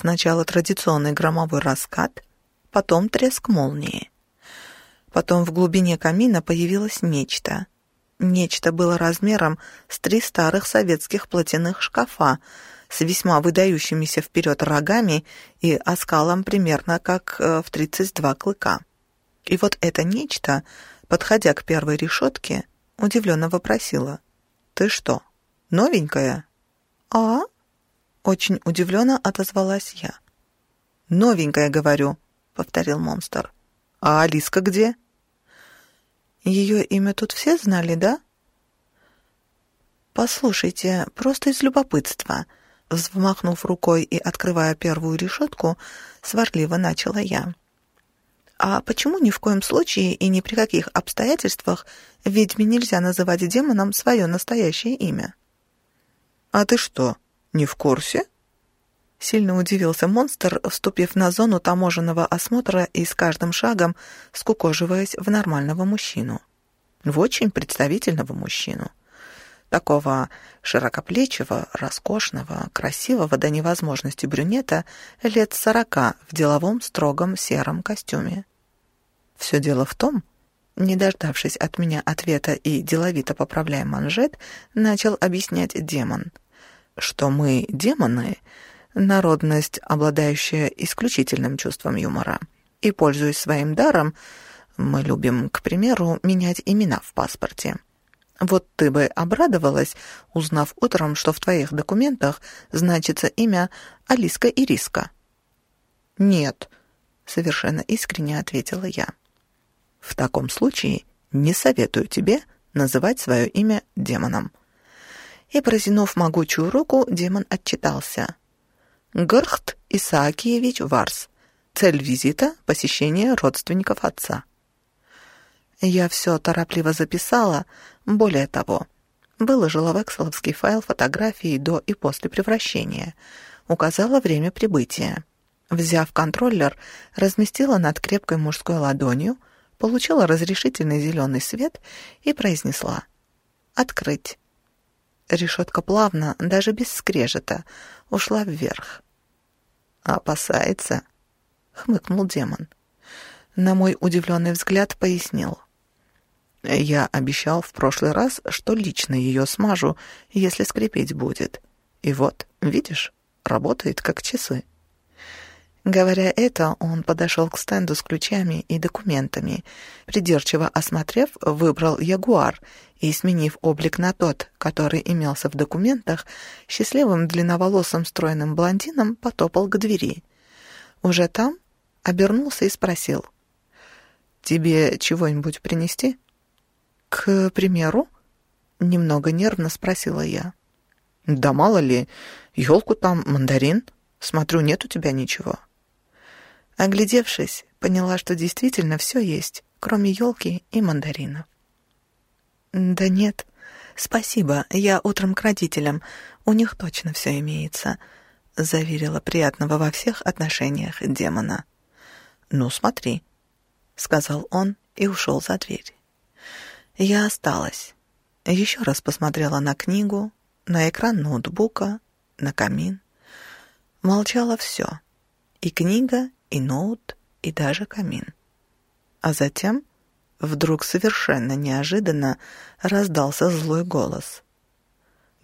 Сначала традиционный громовой раскат, потом треск молнии. Потом в глубине камина появилось нечто. Нечто было размером с три старых советских платяных шкафа с весьма выдающимися вперед рогами и оскалом примерно как э, в 32 клыка. И вот это нечто, подходя к первой решетке, удивленно вопросила. «Ты что, новенькая?» «А?» — очень удивленно отозвалась я. «Новенькая, говорю», — повторил монстр. «А Алиска где?» «Ее имя тут все знали, да?» «Послушайте, просто из любопытства», — взмахнув рукой и открывая первую решетку, сварливо начала я. А почему ни в коем случае и ни при каких обстоятельствах ведьме нельзя называть демоном свое настоящее имя? «А ты что, не в курсе?» Сильно удивился монстр, вступив на зону таможенного осмотра и с каждым шагом скукоживаясь в нормального мужчину. В очень представительного мужчину. Такого широкоплечего, роскошного, красивого до невозможности брюнета лет сорока в деловом строгом сером костюме. Все дело в том, не дождавшись от меня ответа и деловито поправляя манжет, начал объяснять демон, что мы, демоны, народность, обладающая исключительным чувством юмора, и, пользуясь своим даром, мы любим, к примеру, менять имена в паспорте. Вот ты бы обрадовалась, узнав утром, что в твоих документах значится имя Алиска Ириска. «Нет», — совершенно искренне ответила я. В таком случае не советую тебе называть свое имя демоном. И, протянув могучую руку, демон отчитался. Грхт Исаакиевич Варс. Цель визита — посещение родственников отца. Я все торопливо записала, более того, выложила в экселовский файл фотографии до и после превращения, указала время прибытия. Взяв контроллер, разместила над крепкой мужской ладонью — получила разрешительный зеленый свет и произнесла «Открыть». Решетка плавно, даже без скрежета, ушла вверх. «Опасается?» — хмыкнул демон. На мой удивленный взгляд пояснил. «Я обещал в прошлый раз, что лично ее смажу, если скрипеть будет. И вот, видишь, работает как часы». Говоря это, он подошел к стенду с ключами и документами. Придирчиво осмотрев, выбрал «Ягуар» и, сменив облик на тот, который имелся в документах, счастливым длинноволосым стройным блондином потопал к двери. Уже там обернулся и спросил. «Тебе чего-нибудь принести?» «К примеру?» — немного нервно спросила я. «Да мало ли, елку там, мандарин. Смотрю, нет у тебя ничего». Оглядевшись, поняла, что действительно все есть, кроме елки и мандаринов. «Да нет, спасибо, я утром к родителям, у них точно все имеется», — заверила приятного во всех отношениях демона. «Ну, смотри», — сказал он и ушел за дверь. Я осталась. Еще раз посмотрела на книгу, на экран ноутбука, на камин. Молчало все. И книга, и ноут, и даже камин. А затем, вдруг совершенно неожиданно, раздался злой голос.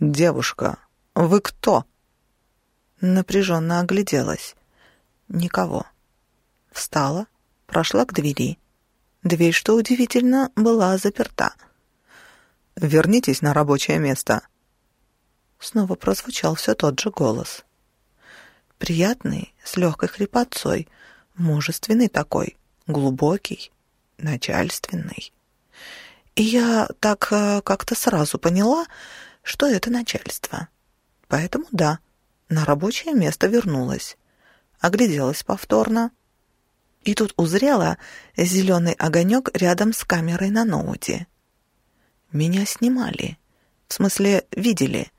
«Девушка, вы кто?» Напряженно огляделась. Никого. Встала, прошла к двери. Дверь, что удивительно, была заперта. «Вернитесь на рабочее место». Снова прозвучал все тот же голос. Приятный, с легкой хрипотцой, мужественный такой, глубокий, начальственный. И я так э, как-то сразу поняла, что это начальство. Поэтому да, на рабочее место вернулась. Огляделась повторно. И тут узрела зеленый огонек рядом с камерой на ноуте. Меня снимали. В смысле, видели.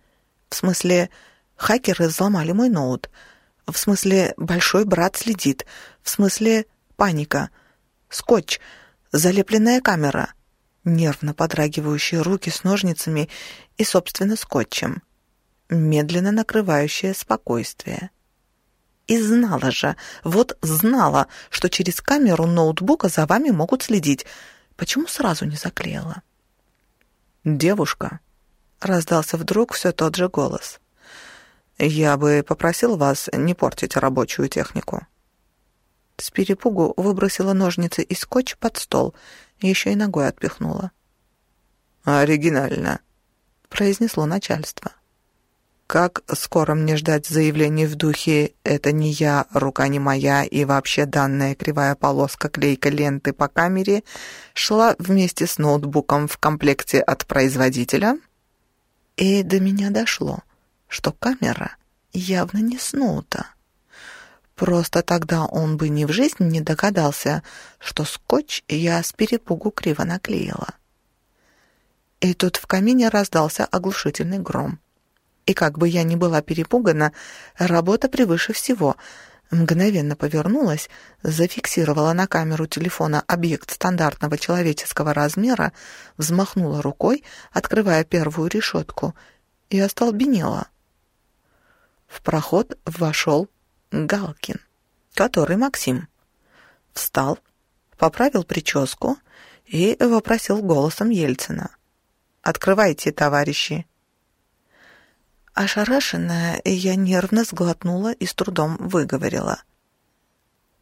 В смысле, хакеры взломали мой ноут — в смысле, большой брат следит. В смысле, паника. Скотч. Залепленная камера. Нервно подрагивающие руки с ножницами и, собственно, скотчем. Медленно накрывающее спокойствие. И знала же, вот знала, что через камеру ноутбука за вами могут следить. Почему сразу не заклеила? «Девушка», — раздался вдруг все тот же голос. «Я бы попросил вас не портить рабочую технику». С перепугу выбросила ножницы и скотч под стол, еще и ногой отпихнула. «Оригинально», — произнесло начальство. Как скоро мне ждать заявлений в духе «это не я, рука не моя» и вообще данная кривая полоска клейка ленты по камере шла вместе с ноутбуком в комплекте от производителя? И до меня дошло, что камера явно не снута. Просто тогда он бы ни в жизни не догадался, что скотч я с перепугу криво наклеила. И тут в камине раздался оглушительный гром. И как бы я ни была перепугана, работа превыше всего. Мгновенно повернулась, зафиксировала на камеру телефона объект стандартного человеческого размера, взмахнула рукой, открывая первую решетку, и остолбенела. В проход вошел Галкин, который Максим. Встал, поправил прическу и вопросил голосом Ельцина. «Открывайте, товарищи!» Ошарашенная, я нервно сглотнула и с трудом выговорила.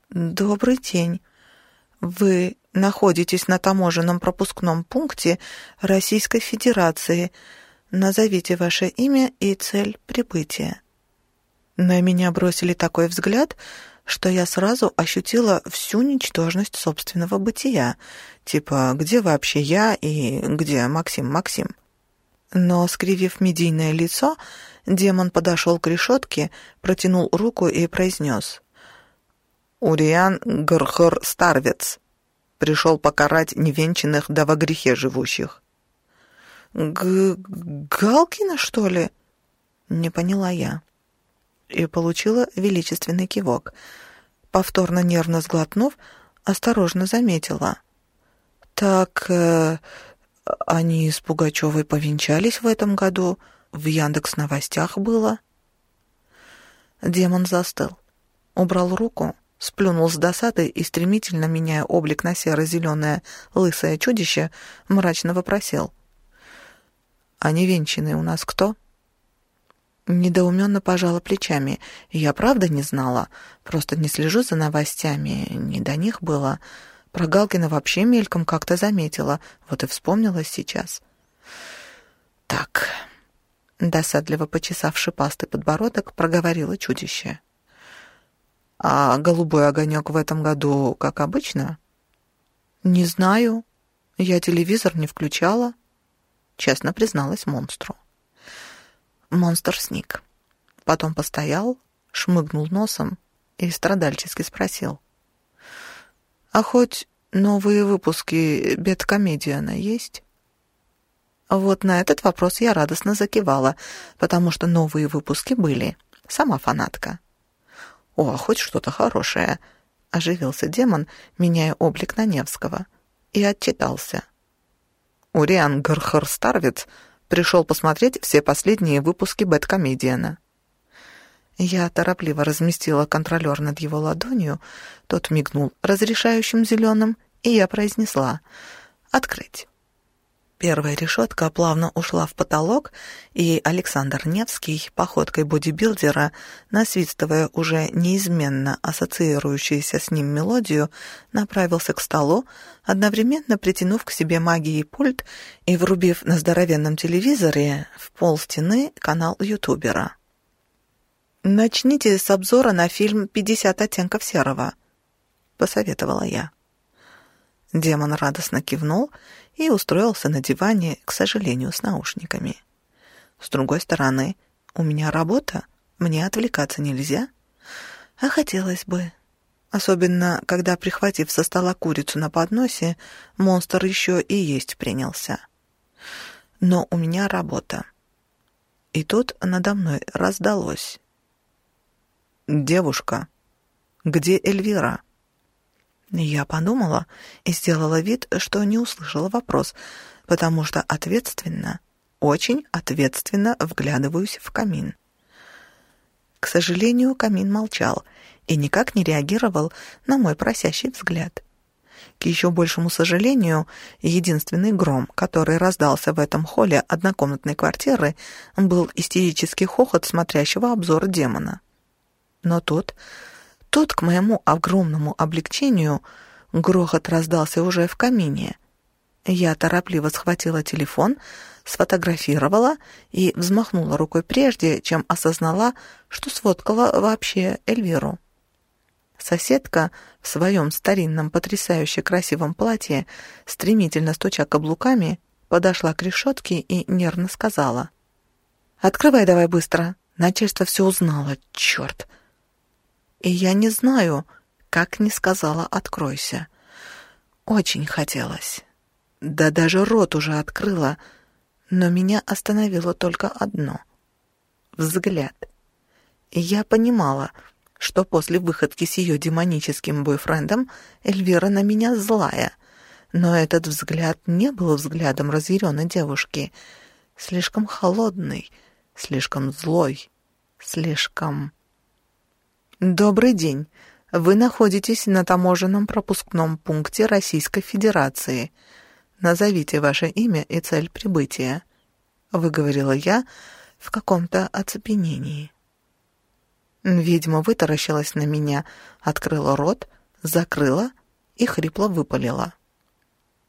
«Добрый день. Вы находитесь на таможенном пропускном пункте Российской Федерации. Назовите ваше имя и цель прибытия». На меня бросили такой взгляд, что я сразу ощутила всю ничтожность собственного бытия. Типа, где вообще я и где Максим Максим? Но, скривив медийное лицо, демон подошел к решетке, протянул руку и произнес. «Уриан Грхор Старвец пришел покарать невенчанных да во грехе живущих». Г «Галкина, что ли?» — не поняла я. И получила величественный кивок. Повторно нервно сглотнув, осторожно заметила. «Так, э, они с Пугачевой повенчались в этом году, в Яндекс новостях было. Демон застыл, убрал руку, сплюнул с досады и, стремительно меняя облик на серо-зеленое лысое чудище, мрачно вопросил. «А невенчанный у нас кто?» Недоуменно пожала плечами. Я правда не знала, просто не слежу за новостями, не до них было. Про Галкина вообще мельком как-то заметила, вот и вспомнила сейчас. «Так...» — досадливо почесав шипастый подбородок, проговорила чудище. «А голубой огонек в этом году, как обычно?» «Не знаю. Я телевизор не включала», — честно призналась монстру. Монстр сник. Потом постоял, шмыгнул носом и страдальчески спросил. А хоть новые выпуски Беткомедиана есть? Вот на этот вопрос я радостно закивала, потому что новые выпуски были. Сама фанатка. «О, а хоть что-то хорошее!» — оживился демон, меняя облик на Невского, и отчитался. Уриан Гархар Старвиц пришел посмотреть все последние выпуски Бэткомедиана. Я торопливо разместила контролер над его ладонью, тот мигнул разрешающим зеленым, и я произнесла «Открыть». Первая решетка плавно ушла в потолок, и Александр Невский, походкой бодибилдера, насвистывая уже неизменно ассоциирующуюся с ним мелодию, направился к столу, одновременно притянув к себе магией пульт и врубив на здоровенном телевизоре в пол стены канал ютубера. «Начните с обзора на фильм «50 оттенков серого», — посоветовала я. Демон радостно кивнул и устроился на диване, к сожалению, с наушниками. С другой стороны, у меня работа, мне отвлекаться нельзя, а хотелось бы. Особенно, когда, прихватив со стола курицу на подносе, монстр еще и есть принялся. Но у меня работа. И тут надо мной раздалось. «Девушка, где Эльвира?» Я подумала и сделала вид, что не услышала вопрос, потому что ответственно, очень ответственно вглядываюсь в камин. К сожалению, камин молчал и никак не реагировал на мой просящий взгляд. К еще большему сожалению, единственный гром, который раздался в этом холле однокомнатной квартиры, был истерический хохот смотрящего обзор демона. Но тут, тут, к моему огромному облегчению, грохот раздался уже в камине. Я торопливо схватила телефон, сфотографировала и взмахнула рукой прежде, чем осознала, что сфоткала вообще Эльвиру. Соседка в своем старинном потрясающе красивом платье, стремительно стуча каблуками, подошла к решетке и нервно сказала. «Открывай давай быстро, начальство все узнало, черт!» И я не знаю, как не сказала «откройся». Очень хотелось. Да даже рот уже открыла — но меня остановило только одно — взгляд. Я понимала, что после выходки с ее демоническим бойфрендом Эльвира на меня злая, но этот взгляд не был взглядом разъяренной девушки, слишком холодный, слишком злой, слишком... «Добрый день. Вы находитесь на таможенном пропускном пункте Российской Федерации», Назовите ваше имя и цель прибытия», — выговорила я в каком-то оцепенении. Ведьма вытаращилась на меня, открыла рот, закрыла и хрипло выпалила.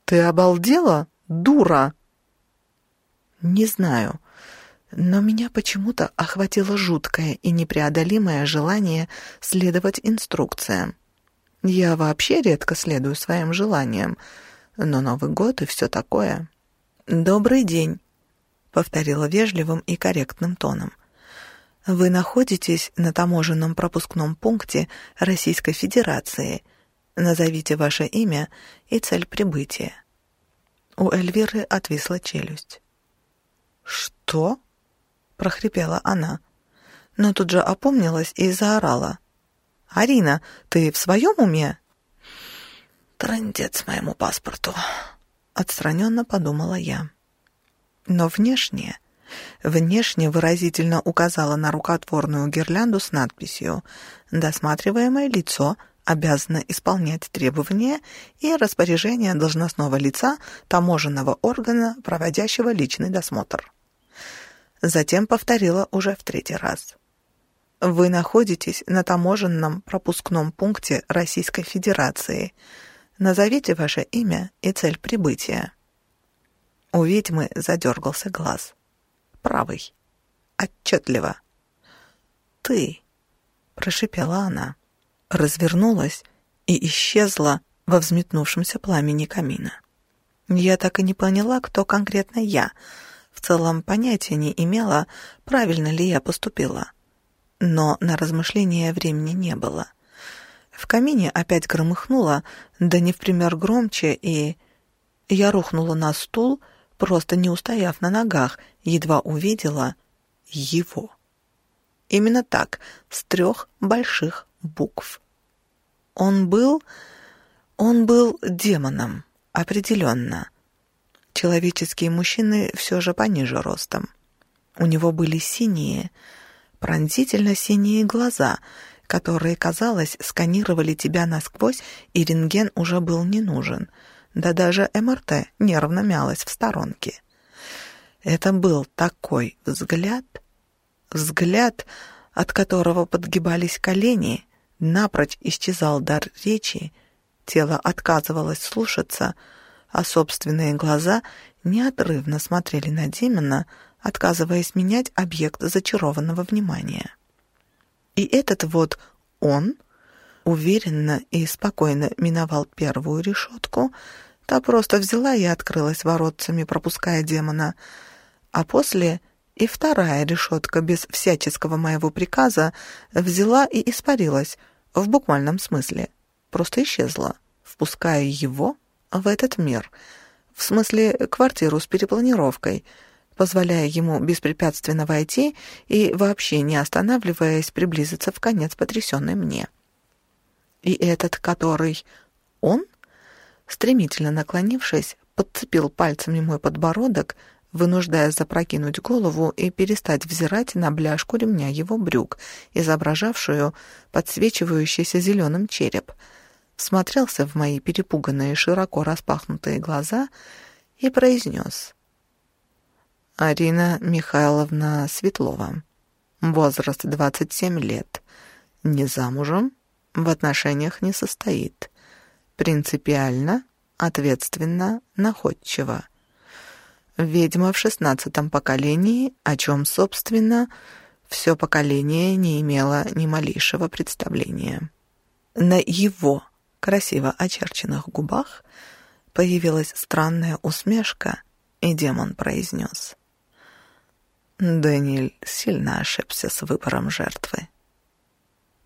«Ты обалдела, дура?» «Не знаю, но меня почему-то охватило жуткое и непреодолимое желание следовать инструкциям. Я вообще редко следую своим желаниям, но Новый год и все такое. «Добрый день», — повторила вежливым и корректным тоном. «Вы находитесь на таможенном пропускном пункте Российской Федерации. Назовите ваше имя и цель прибытия». У Эльвиры отвисла челюсть. «Что?» — прохрипела она, но тут же опомнилась и заорала. «Арина, ты в своем уме?» Трындец моему паспорту, отстраненно подумала я. Но внешне, внешне выразительно указала на рукотворную гирлянду с надписью «Досматриваемое лицо обязано исполнять требования и распоряжения должностного лица таможенного органа, проводящего личный досмотр». Затем повторила уже в третий раз. Вы находитесь на таможенном пропускном пункте Российской Федерации – Назовите ваше имя и цель прибытия». У ведьмы задергался глаз. Правый. Отчетливо. «Ты», — прошипела она, развернулась и исчезла во взметнувшемся пламени камина. Я так и не поняла, кто конкретно я. В целом понятия не имела, правильно ли я поступила. Но на размышления времени не было. В камине опять громыхнуло, да не в пример громче, и... Я рухнула на стул, просто не устояв на ногах, едва увидела его. Именно так, с трех больших букв. Он был... Он был демоном, определенно. Человеческие мужчины все же пониже ростом. У него были синие, пронзительно синие глаза — которые, казалось, сканировали тебя насквозь, и рентген уже был не нужен. Да даже МРТ нервно мялась в сторонке. Это был такой взгляд, взгляд, от которого подгибались колени, напрочь исчезал дар речи, тело отказывалось слушаться, а собственные глаза неотрывно смотрели на Демона, отказываясь менять объект зачарованного внимания. И этот вот он уверенно и спокойно миновал первую решетку, та просто взяла и открылась воротцами, пропуская демона, а после и вторая решетка без всяческого моего приказа взяла и испарилась, в буквальном смысле, просто исчезла, впуская его в этот мир, в смысле квартиру с перепланировкой — позволяя ему беспрепятственно войти и вообще не останавливаясь приблизиться в конец потрясенной мне. И этот, который он, стремительно наклонившись, подцепил пальцами мой подбородок, вынуждая запрокинуть голову и перестать взирать на бляшку ремня его брюк, изображавшую подсвечивающийся зеленым череп, смотрелся в мои перепуганные широко распахнутые глаза и произнес. «Арина Михайловна Светлова. Возраст 27 лет. Не замужем, в отношениях не состоит. Принципиально, ответственно, находчиво ведьма в шестнадцатом поколении, о чем, собственно, все поколение не имело ни малейшего представления. На его красиво очерченных губах появилась странная усмешка, и демон произнес. Дэниэль сильно ошибся с выбором жертвы.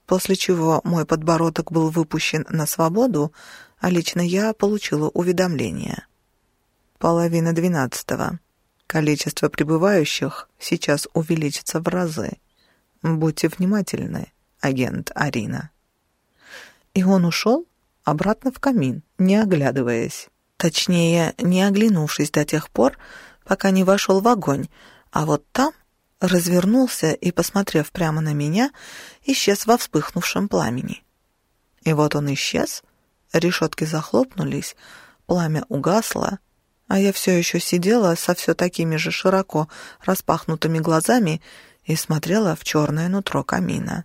После чего мой подбородок был выпущен на свободу, а лично я получила уведомление — Половина двенадцатого. Количество прибывающих сейчас увеличится в разы. Будьте внимательны, агент Арина. И он ушел обратно в камин, не оглядываясь. Точнее, не оглянувшись до тех пор, пока не вошел в огонь, а вот там развернулся и, посмотрев прямо на меня, исчез во вспыхнувшем пламени. И вот он исчез, решетки захлопнулись, пламя угасло, а я все еще сидела со все такими же широко распахнутыми глазами и смотрела в черное нутро камина.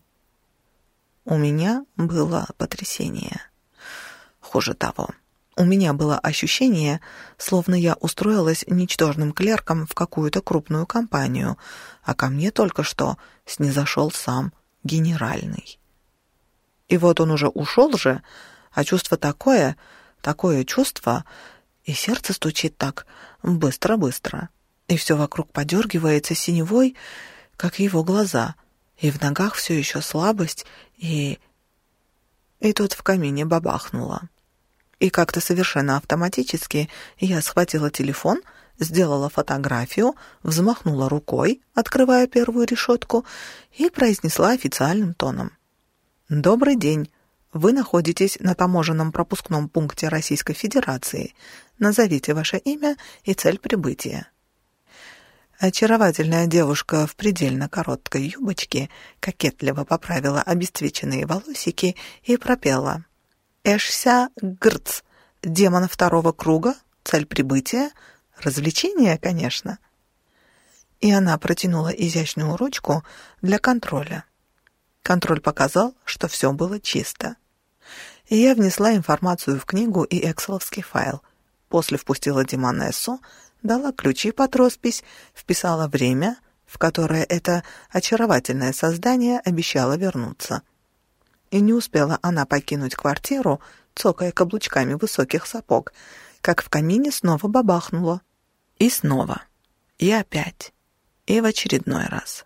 У меня было потрясение. Хуже того, у меня было ощущение, словно я устроилась ничтожным клерком в какую-то крупную компанию, а ко мне только что снизошел сам генеральный. И вот он уже ушел же, а чувство такое, такое чувство, и сердце стучит так быстро-быстро, и все вокруг подергивается синевой, как его глаза, и в ногах все еще слабость, и... И тут в камине бабахнуло. И как-то совершенно автоматически я схватила телефон, сделала фотографию, взмахнула рукой, открывая первую решетку, и произнесла официальным тоном. «Добрый день. Вы находитесь на таможенном пропускном пункте Российской Федерации. Назовите ваше имя и цель прибытия». Очаровательная девушка в предельно короткой юбочке кокетливо поправила обесцвеченные волосики и пропела. «Эшся Грц, демон второго круга, цель прибытия, развлечение, конечно». И она протянула изящную ручку для контроля. Контроль показал, что все было чисто и я внесла информацию в книгу и экселовский файл. После впустила Димана Эссо, дала ключи под роспись, вписала время, в которое это очаровательное создание обещало вернуться. И не успела она покинуть квартиру, цокая каблучками высоких сапог, как в камине снова бабахнуло. И снова. И опять. И в очередной раз.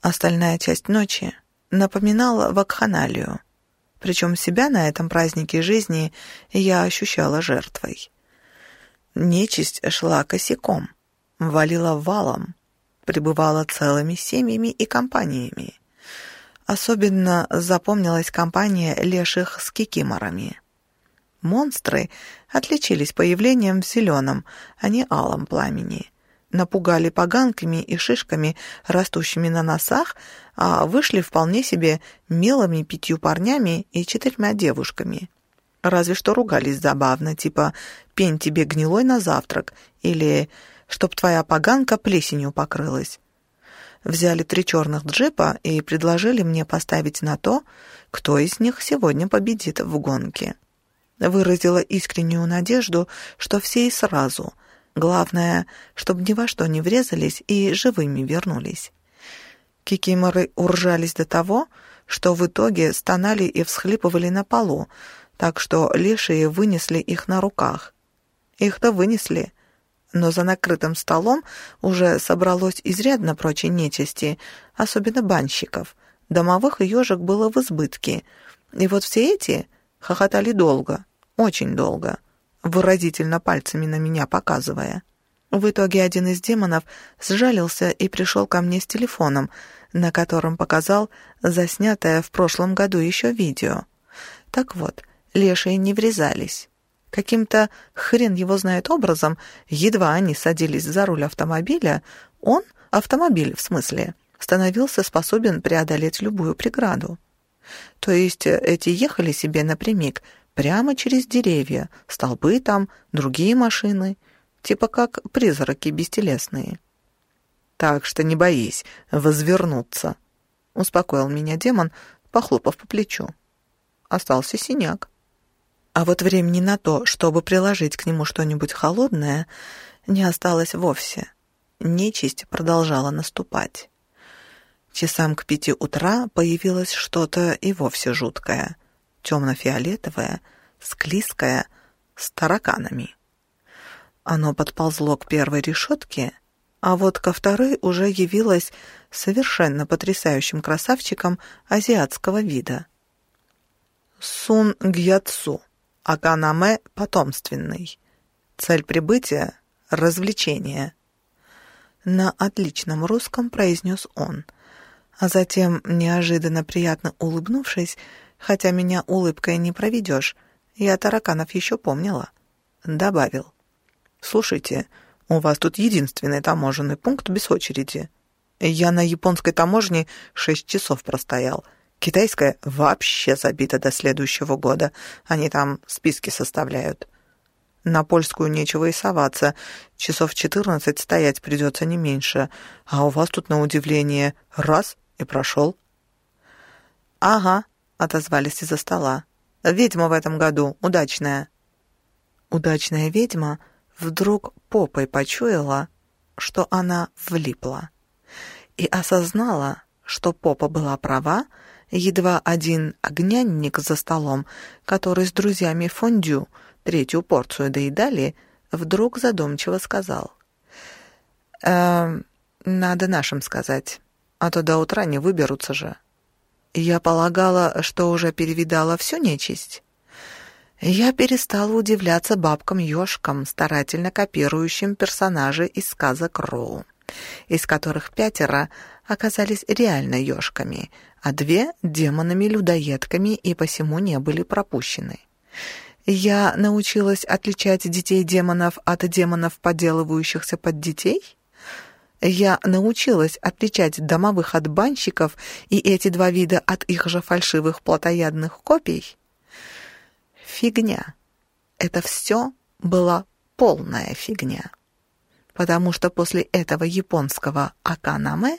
Остальная часть ночи напоминала вакханалию — причем себя на этом празднике жизни я ощущала жертвой. Нечисть шла косяком, валила валом, пребывала целыми семьями и компаниями. Особенно запомнилась компания леших с кикиморами. Монстры отличились появлением в зеленом, а не алом пламени — напугали поганками и шишками, растущими на носах, а вышли вполне себе милыми пятью парнями и четырьмя девушками. Разве что ругались забавно, типа «пень тебе гнилой на завтрак» или «чтоб твоя поганка плесенью покрылась». Взяли три черных джипа и предложили мне поставить на то, кто из них сегодня победит в гонке. Выразила искреннюю надежду, что все и сразу — Главное, чтобы ни во что не врезались и живыми вернулись. Кикиморы уржались до того, что в итоге стонали и всхлипывали на полу, так что лешие вынесли их на руках. Их-то вынесли, но за накрытым столом уже собралось изрядно прочей нечисти, особенно банщиков. Домовых и ежек было в избытке. И вот все эти хохотали долго, очень долго выразительно пальцами на меня показывая. В итоге один из демонов сжалился и пришел ко мне с телефоном, на котором показал заснятое в прошлом году еще видео. Так вот, лешие не врезались. Каким-то хрен его знает образом, едва они садились за руль автомобиля, он, автомобиль в смысле, становился способен преодолеть любую преграду. То есть э, эти ехали себе напрямик, прямо через деревья, столбы там, другие машины, типа как призраки бестелесные. «Так что не боись возвернуться», — успокоил меня демон, похлопав по плечу. Остался синяк. А вот времени на то, чтобы приложить к нему что-нибудь холодное, не осталось вовсе. Нечисть продолжала наступать. Часам к пяти утра появилось что-то и вовсе жуткое, темно-фиолетовое, склизкое, с тараканами. Оно подползло к первой решетке, а вот ко второй уже явилось совершенно потрясающим красавчиком азиатского вида. Сун Гьяцу, Аканаме потомственный. Цель прибытия — развлечение. На отличном русском произнес он — а затем, неожиданно приятно улыбнувшись, хотя меня улыбкой не проведешь, я тараканов еще помнила, добавил. «Слушайте, у вас тут единственный таможенный пункт без очереди. Я на японской таможне шесть часов простоял. Китайская вообще забита до следующего года. Они там списки составляют. На польскую нечего и соваться. Часов четырнадцать стоять придется не меньше. А у вас тут, на удивление, раз и прошел. «Ага», — отозвались из-за стола. «Ведьма в этом году, удачная». Удачная ведьма вдруг попой почуяла, что она влипла. И осознала, что попа была права, едва один огнянник за столом, который с друзьями фондю третью порцию доедали, вдруг задумчиво сказал. «Э, «Надо нашим сказать» а то до утра не выберутся же. Я полагала, что уже перевидала всю нечисть. Я перестала удивляться бабкам-ёшкам, старательно копирующим персонажей из сказок Роу, из которых пятеро оказались реально ёшками, а две — демонами-людоедками и посему не были пропущены. Я научилась отличать детей-демонов от демонов, поделывающихся под детей — я научилась отличать домовых от банщиков и эти два вида от их же фальшивых плотоядных копий. Фигня. Это все была полная фигня. Потому что после этого японского аканаме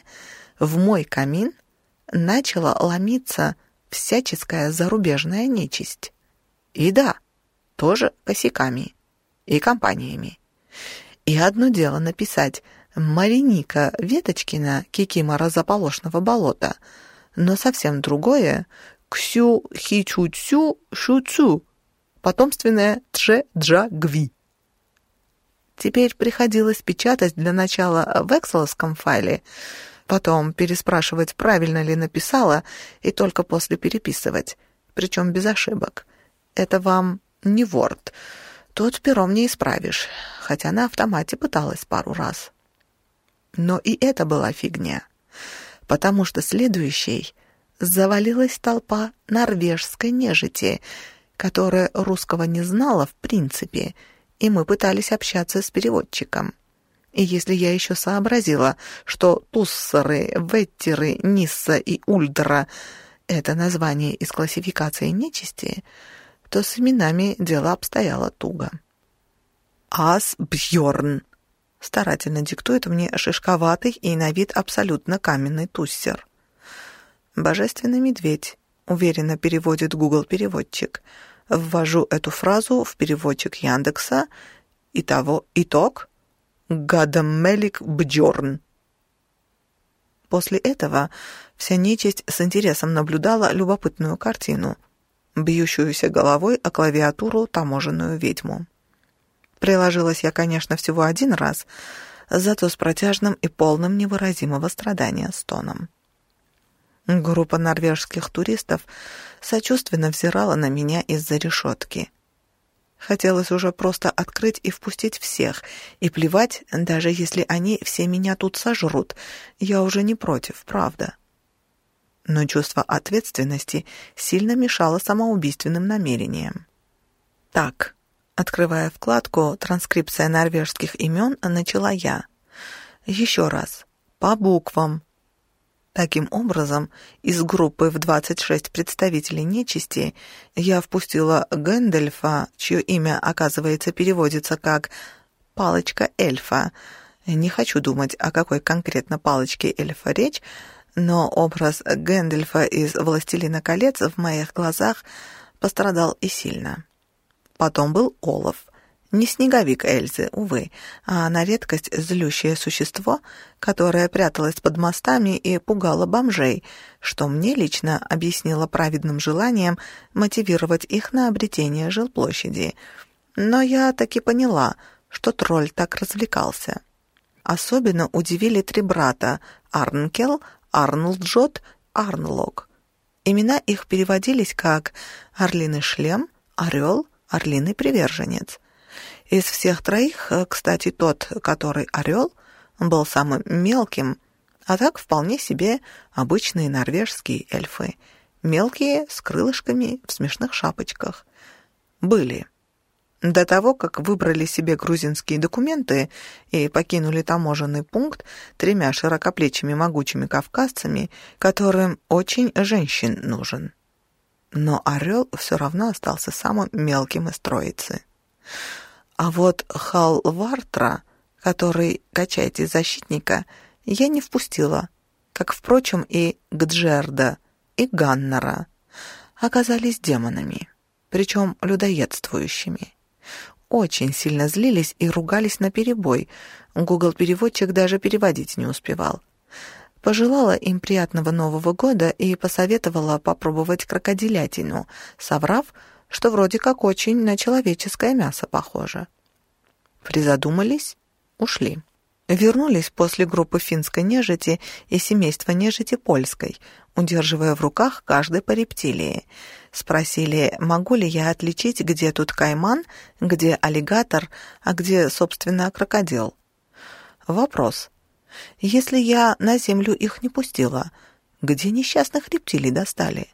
в мой камин начала ломиться всяческая зарубежная нечисть. И да, тоже косяками и компаниями. И одно дело написать Мариника Веточкина Кикимора Заполошного болота, но совсем другое — Ксю Хичу-Цю Шу-Цю, потомственное Тже-Джа-Гви. Теперь приходилось печатать для начала в экселовском файле, потом переспрашивать, правильно ли написала, и только после переписывать, причем без ошибок. Это вам не Word. Тут пером не исправишь, хотя на автомате пыталась пару раз. Но и это была фигня, потому что следующей завалилась толпа норвежской нежити, которая русского не знала в принципе, и мы пытались общаться с переводчиком. И если я еще сообразила, что туссеры, веттеры, нисса и ульдра — это название из классификации нечисти, то с именами дело обстояло туго. Ас Бьорн старательно диктует мне шишковатый и на вид абсолютно каменный туссер. «Божественный медведь», — уверенно переводит Google-переводчик. Ввожу эту фразу в переводчик Яндекса. Итого, итог — Гадамелик Бджорн. После этого вся нечисть с интересом наблюдала любопытную картину, бьющуюся головой о клавиатуру таможенную ведьму. Приложилась я, конечно, всего один раз, зато с протяжным и полным невыразимого страдания стоном. Группа норвежских туристов сочувственно взирала на меня из-за решетки. Хотелось уже просто открыть и впустить всех, и плевать, даже если они все меня тут сожрут, я уже не против, правда. Но чувство ответственности сильно мешало самоубийственным намерениям. Так, Открывая вкладку «Транскрипция норвежских имен», начала я. Еще раз. По буквам. Таким образом, из группы в 26 представителей нечисти я впустила Гэндальфа, чье имя, оказывается, переводится как «палочка эльфа». Не хочу думать, о какой конкретно палочке эльфа речь, но образ Гэндальфа из «Властелина колец» в моих глазах пострадал и сильно. Потом был Олаф. Не снеговик Эльзы, увы, а на редкость злющее существо, которое пряталось под мостами и пугало бомжей, что мне лично объяснило праведным желанием мотивировать их на обретение жилплощади. Но я таки поняла, что тролль так развлекался. Особенно удивили три брата — Арнкел, Арнолджот, Арнлок. Имена их переводились как «Орлиный шлем», «Орел», орлиный приверженец. Из всех троих, э, кстати, тот, который орел, был самым мелким, а так вполне себе обычные норвежские эльфы. Мелкие, с крылышками, в смешных шапочках. Были. До того, как выбрали себе грузинские документы и покинули таможенный пункт тремя широкоплечими могучими кавказцами, которым очень женщин нужен но орел все равно остался самым мелким из троицы. А вот Халвартра, который качает из защитника, я не впустила, как, впрочем, и Гджерда, и Ганнера. Оказались демонами, причем людоедствующими. Очень сильно злились и ругались наперебой. Гугл-переводчик даже переводить не успевал. Пожелала им приятного Нового года и посоветовала попробовать крокодилятину, соврав, что вроде как очень на человеческое мясо похоже. Призадумались, ушли. Вернулись после группы финской нежити и семейства нежити польской, удерживая в руках каждой по рептилии. Спросили, могу ли я отличить, где тут кайман, где аллигатор, а где, собственно, крокодил. Вопрос если я на землю их не пустила? Где несчастных рептилий достали?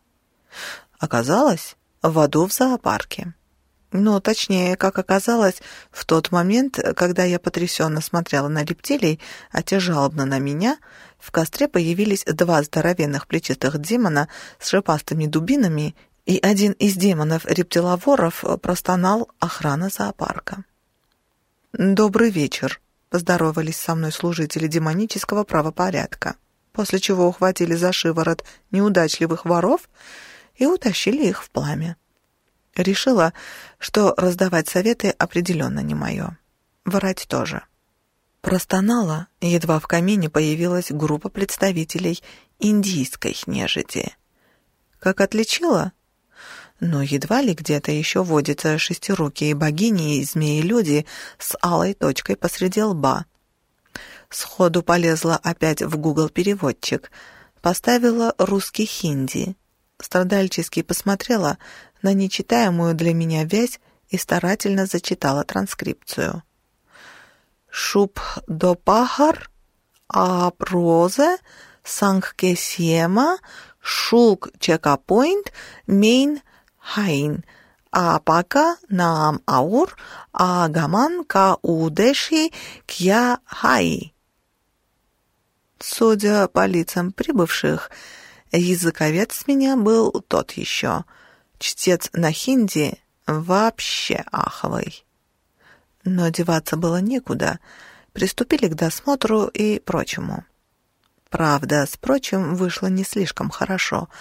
Оказалось, в аду в зоопарке. Ну, точнее, как оказалось, в тот момент, когда я потрясенно смотрела на рептилий, а те жалобно на меня, в костре появились два здоровенных плечистых демона с шипастыми дубинами, и один из демонов-рептиловоров простонал охрана зоопарка. «Добрый вечер», поздоровались со мной служители демонического правопорядка, после чего ухватили за шиворот неудачливых воров и утащили их в пламя. Решила, что раздавать советы определенно не мое. Врать тоже. Простонала, едва в камине появилась группа представителей индийской нежити. Как отличила? но едва ли где-то еще водятся шестирукие богини и змеи-люди с алой точкой посреди лба. Сходу полезла опять в Google-переводчик, поставила русский хинди, страдальчески посмотрела на нечитаемую для меня вязь и старательно зачитала транскрипцию. «Шуб до пахар, а прозе, сангкесема, шулк чекапоинт, мейн Hain, Апака Наам Аур, Агаман Каудеши Кья Хаи. Судя по лицам прибывших, языковед с меня был тот еще. Чтец на хинди вообще аховый. Но деваться было некуда. Приступили к досмотру и прочему. Правда, с прочим вышло не слишком хорошо —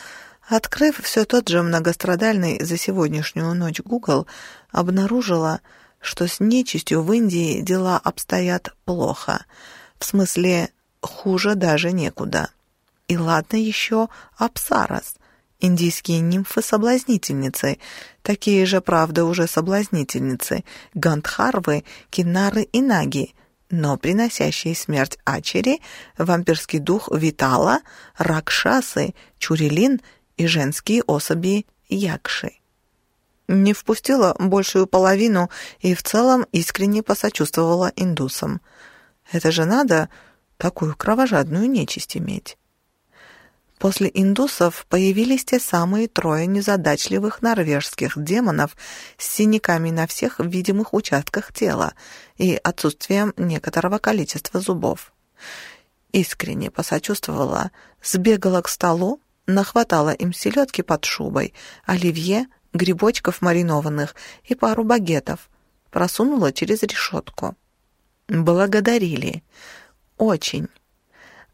Открыв все тот же многострадальный за сегодняшнюю ночь Google, обнаружила, что с нечистью в Индии дела обстоят плохо. В смысле, хуже даже некуда. И ладно еще Апсарас, индийские нимфы-соблазнительницы, такие же, правда, уже соблазнительницы, Гандхарвы, Кинары и Наги, но приносящие смерть Ачери, вампирский дух Витала, Ракшасы, Чурилин — и женские особи Якши. Не впустила большую половину и в целом искренне посочувствовала индусам. Это же надо такую кровожадную нечисть иметь. После индусов появились те самые трое незадачливых норвежских демонов с синяками на всех видимых участках тела и отсутствием некоторого количества зубов. Искренне посочувствовала, сбегала к столу, нахватала им селедки под шубой, оливье, грибочков маринованных и пару багетов, просунула через решетку. Благодарили. Очень.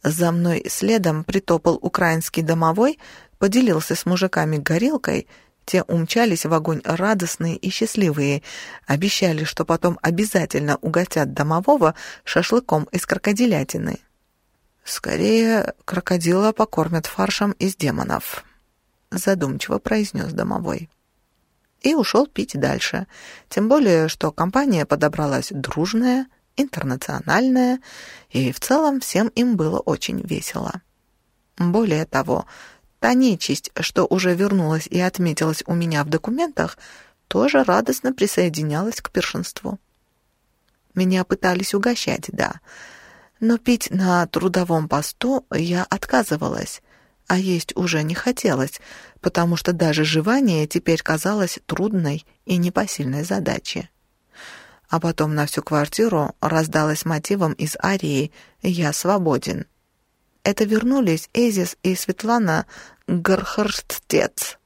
За мной следом притопал украинский домовой, поделился с мужиками горелкой, те умчались в огонь радостные и счастливые, обещали, что потом обязательно угостят домового шашлыком из крокодилятины. «Скорее, крокодила покормят фаршем из демонов», — задумчиво произнес домовой. И ушел пить дальше, тем более, что компания подобралась дружная — интернациональная, и в целом всем им было очень весело. Более того, та нечисть, что уже вернулась и отметилась у меня в документах, тоже радостно присоединялась к першинству. Меня пытались угощать, да, но пить на трудовом посту я отказывалась, а есть уже не хотелось, потому что даже жевание теперь казалось трудной и непосильной задачей а потом на всю квартиру раздалось мотивом из арии «Я свободен». Это вернулись Эзис и Светлана Гархарштец.